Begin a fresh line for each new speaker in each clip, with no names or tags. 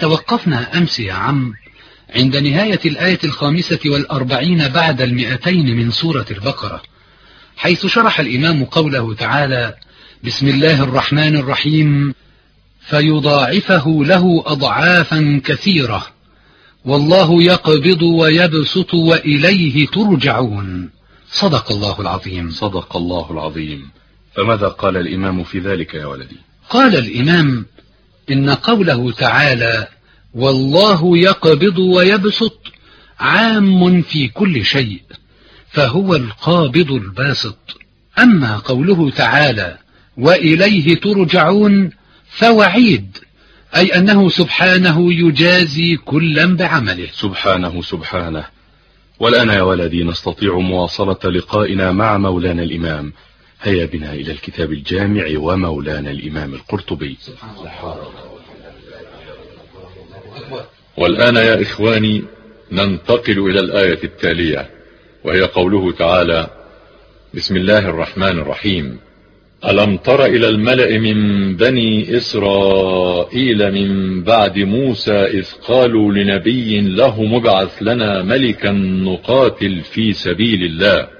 توقفنا أمس يا عم. عند نهاية الآية الخامسة والأربعين بعد المئتين من سورة البقرة حيث شرح الإمام قوله تعالى بسم الله الرحمن الرحيم. فيضاعفه له أضعافا كثيرة. والله يقبض ويبسط وإليه ترجعون. صدق الله العظيم.
صدق الله العظيم. فماذا قال الإمام في ذلك يا ولدي؟
قال الإمام إن قوله تعالى والله يقبض ويبسط عام في كل شيء فهو القابض الباسط. أما قوله تعالى وإليه ترجعون فوعيد أي أنه سبحانه يجازي كلا بعمله.
سبحانه سبحانه. والآن يا ولدي نستطيع مواصلة لقائنا مع مولانا الإمام. هيا بنا إلى الكتاب الجامع ومولانا الإمام القرطبي.
والآن يا إخواني ننتقل إلى الآية التالية وهي قوله تعالى بسم الله الرحمن الرحيم. ألم تر إلى الملأ من بني إسرائيل من بعد موسى إذ قالوا لنبي له مبعث لنا ملكا نقاتل في سبيل الله؟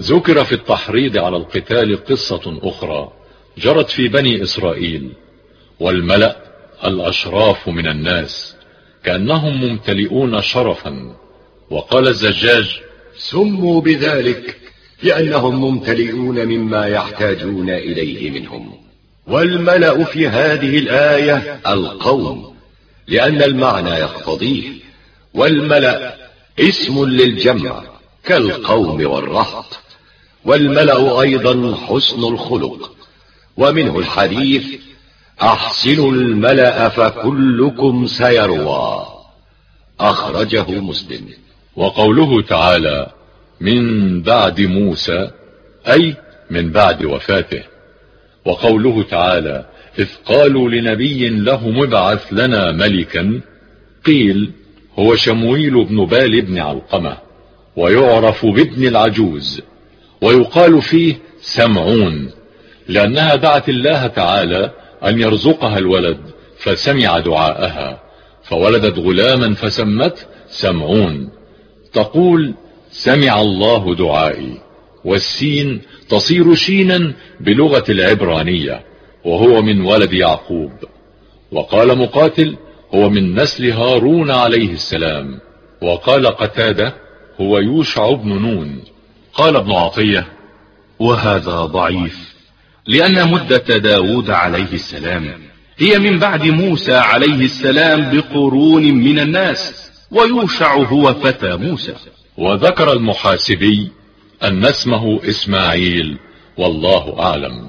ذكر في التحريض على القتال قصة أخرى جرت في بني إسرائيل والملأ الأشراف من الناس كأنهم ممتلئون شرفا وقال الزجاج
سموا بذلك لأنهم ممتلئون مما يحتاجون إليه منهم. والملأ في هذه الآية القوم لأن المعنى يقتضيه والملأ اسم للجمع كالقوم والرهط. والملأ أيضا حسن الخلق ومنه الحديث أحسنوا الملأ فكلكم سيروى. أخرجه مسلم.
وقوله تعالى من بعد موسى أي من بعد وفاته. وقوله تعالى إذ قالوا لنبي له مبعث لنا ملكا قيل هو شمويل بن بال بن علقمة ويعرف بابن العجوز. ويقال فيه سمعون لأنها دعت الله تعالى أن يرزقها الولد فسمع دعاءها فولدت غلاما فسمت سمعون. تقول سمع الله دعائي والسين تصير شينا بلغة العبرانية وهو من ولد يعقوب. وقال مقاتل هو من نسل هارون عليه السلام. وقال قتادة هو يوشع بن نون.
قال ابن عطية وهذا ضعيف لأن مدة داود عليه السلام هي من بعد موسى عليه السلام بقرون من الناس ويوشع هو فتى موسى.
وذكر المحاسبي أن اسمه إسماعيل والله أعلم.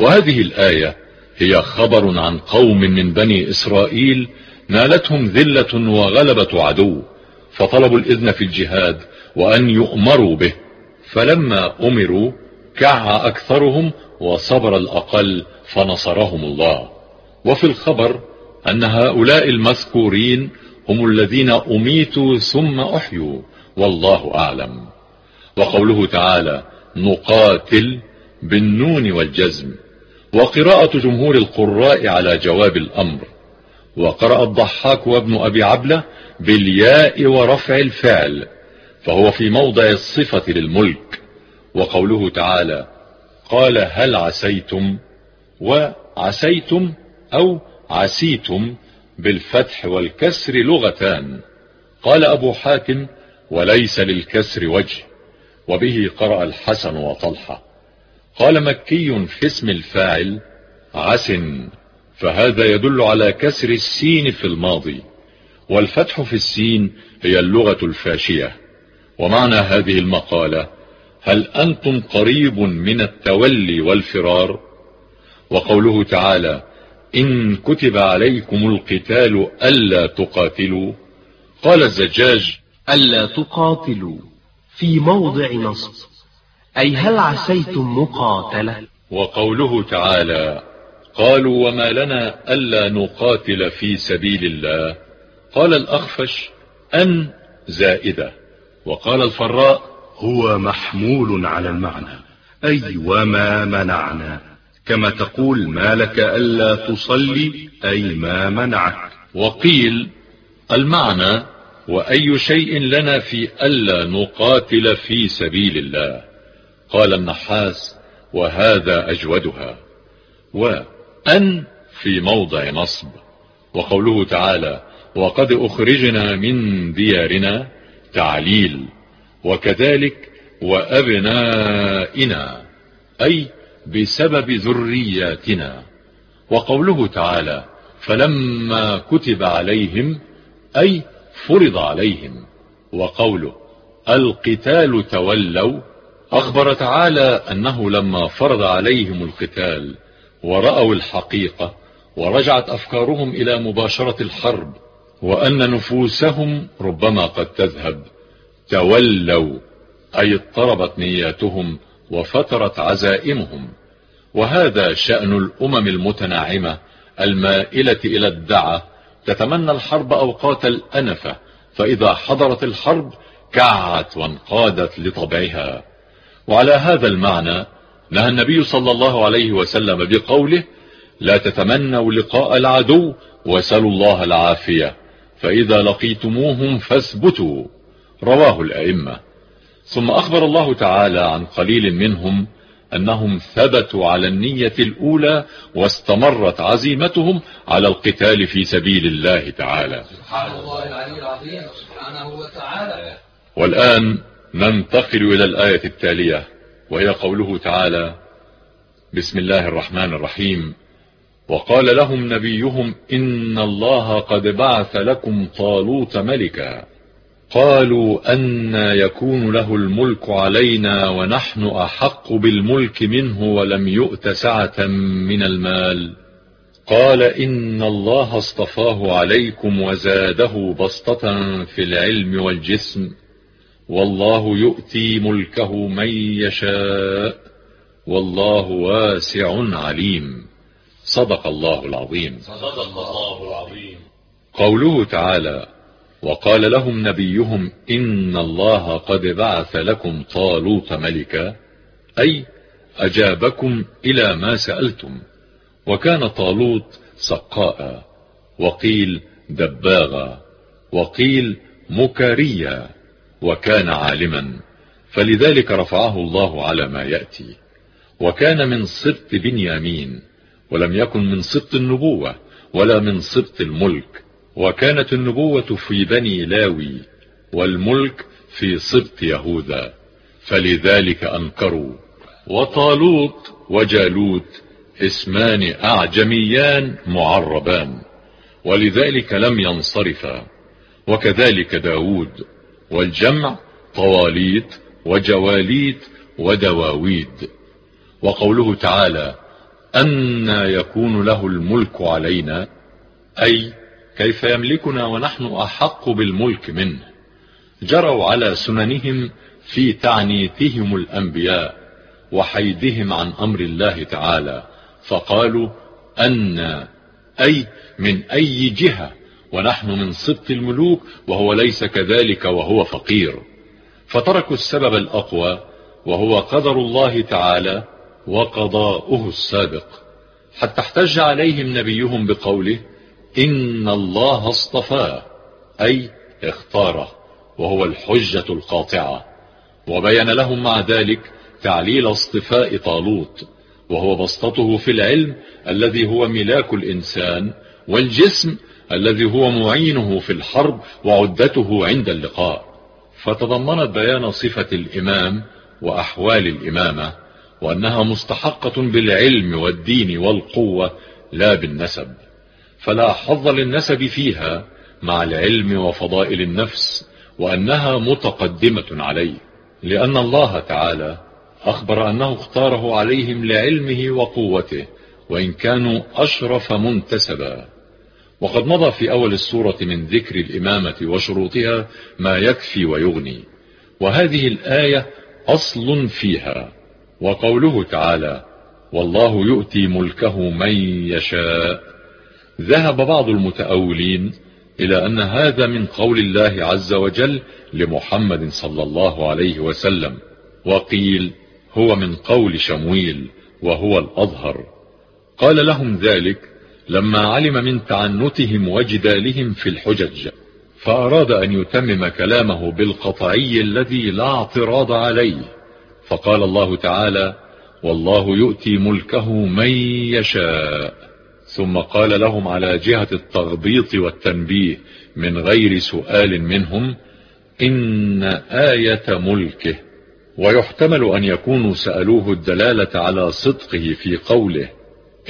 وهذه الآية هي خبر عن قوم من بني إسرائيل نالتهم ذلة وغلبة عدو فطلبوا الإذن في الجهاد وأن يؤمروا به. فلما أمروا كع أكثرهم وصبر الأقل فنصرهم الله. وفي الخبر أن هؤلاء المذكورين هم الذين أميتوا ثم أحيوا والله أعلم. وقوله تعالى نقاتل بالنون والجزم وقراءة جمهور القراء على جواب الأمر. وقرأ الضحاك وابن أبي عبلة بالياء ورفع الفعل. فهو في موضع الصفة للملك وقوله تعالى قال هل عسيتم؟ وعسيتم أو عسيتم بالفتح والكسر لغتان. قال أبو حاتم وليس للكسر وجه وبه قرأ الحسن وطلحة. قال مكي في اسم الفاعل عس فهذا يدل على كسر السين في الماضي والفتح في السين هي اللغة الفاشية. ومعنى هذه المقالة هل أنتم قريب من التولي والفرار؟ وقوله تعالى إن كتب عليكم القتال ألا تقاتلوا. قال الزجاج
ألا تقاتلوا في موضع نصب أي هل عسيتم مقاتلة؟
وقوله تعالى قالوا وما لنا ألا نقاتل في سبيل الله. قال الأخفش أن زائدة. وقال الفراء
هو محمول على المعنى. أي وما منعنا. كما تقول ما لك ألا تصلي أي ما منعك.
وقيل المعنى وأي شيء لنا في ألا نقاتل في سبيل الله. قال النحاس وهذا أجودها. وأن في موضع نصب. وقوله تعالى وقد أخرجنا من ديارنا تعليل وكذلك وأبنائنا أي بسبب ذرياتنا. وقوله تعالى فلما كتب عليهم أي فرض عليهم وقوله القتال تولوا أخبر تعالى أنه لما فرض عليهم القتال ورأوا الحقيقة ورجعت أفكارهم إلى مباشرة الحرب. وأن نفوسهم ربما قد تذهب. تولوا أي اضطربت نياتهم وفترت عزائمهم. وهذا شأن الأمم المتناعمة المائلة إلى الدعة. تتمنى الحرب أوقات الأنفة فإذا حضرت الحرب كعت وانقادت لطبعها. وعلى هذا المعنى نهى النبي صلى الله عليه وسلم بقوله لا تتمنوا لقاء العدو وسلوا الله العافية. فإذا لقيتموهم فاثبتوا رواه الأئمة. ثم أخبر الله تعالى عن قليل منهم أنهم ثبتوا على النية الأولى واستمرت عزيمتهم على القتال في سبيل الله تعالى.
سبحان الله العلي العظيم سبحانه وتعالى.
والآن ننتقل إلى الآية التالية وهي قوله تعالى بسم الله الرحمن الرحيم وقال لهم نبيهم إن الله قد بعث لكم طالوت ملكا. قالوا أن يكون له الملك علينا ونحن أحق بالملك منه ولم يؤت سعة من المال. قال إن الله اصطفاه عليكم وزاده بسطة في العلم والجسم. والله يؤتي ملكه من يشاء. والله واسع عليم. صدق الله العظيم.
صدق الله العظيم.
قوله تعالى وقال لهم نبيهم إن الله قد بعث لكم طالوت ملكا. أي أجابكم إلى ما سألتم. وكان طالوت سقاء وقيل دباغا وقيل مكاريا وكان عالما. فلذلك رفعه الله على ما يأتي. وكان من سبط بنيامين. ولم يكن من سبط النبوة ولا من سبط الملك وكانت النبوة في بني لاوي والملك في سبط يهوذا فلذلك أنكروا. وطالوت وجالوت اسمان أعجميان معربان ولذلك لم ينصرفا. وكذلك داود والجمع طواليت وجواليت ودواويد. وقوله تعالى أن يكون له الملك علينا أي كيف يملكنا ونحن أحق بالملك منه. جروا على سننهم في تعنيتهم الأنبياء وحيدهم عن أمر الله تعالى فقالوا أن أي من أي جهة ونحن من سبط الملوك وهو ليس كذلك وهو فقير. فتركوا السبب الأقوى وهو قدر الله تعالى وقضاؤه السابق. حتى احتج عليهم نبيهم بقوله إن الله اصطفاه أي اختاره وهو الحجة القاطعة. وبين لهم مع ذلك تعليل اصطفاء طالوت وهو بسطته في العلم الذي هو ملاك الإنسان والجسم الذي هو معينه في الحرب وعدته عند اللقاء. فتضمنت بيان صفة الإمام وأحوال الإمامة. وأنها مستحقة بالعلم والدين والقوة لا بالنسب. فلا حظ للنسب فيها مع العلم وفضائل النفس وأنها متقدمة عليه. لأن الله تعالى أخبر أنه اختاره عليهم لعلمه وقوته وإن كانوا أشرف منتسبا. وقد مضى في أول السورة من ذكر الإمامة وشروطها ما يكفي ويغني. وهذه الآية أصل فيها. وقوله تعالى والله يؤتي ملكه من يشاء ذهب بعض المتأولين إلى أن هذا من قول الله عز وجل لمحمد صلى الله عليه وسلم وقيل هو من قول شمويل وهو الأظهر قال لهم ذلك لما علم من تعنتهم وجدالهم في الحجج فأراد أن يتمم كلامه بالقطعي الذي لا اعتراض عليه. فقال الله تعالى والله يؤتي ملكه من يشاء. ثم قال لهم على جهة التغبيط والتنبيه من غير سؤال منهم إن آية ملكه. ويحتمل أن يكونوا سألوه الدلالة على صدقه في قوله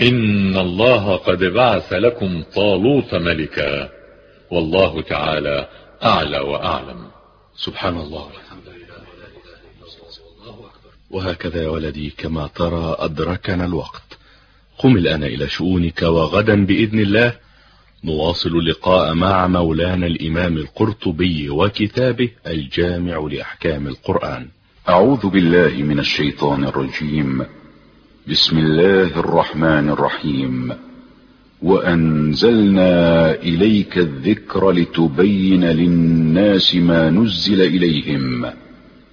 إن الله قد بعث لكم طالوت ملكا. والله تعالى أعلى وأعلم.
سبحان الله وهكذا يا ولدي كما ترى أدركنا الوقت. قم الآن إلى شؤونك وغدا بإذن الله. نواصل اللقاء مع مولانا الإمام القرطبي وكتابه الجامع لأحكام القرآن.
أعوذ بالله من الشيطان الرجيم. بسم الله الرحمن الرحيم. وأنزلنا إليك الذكر لتبين للناس ما نزل إليهم.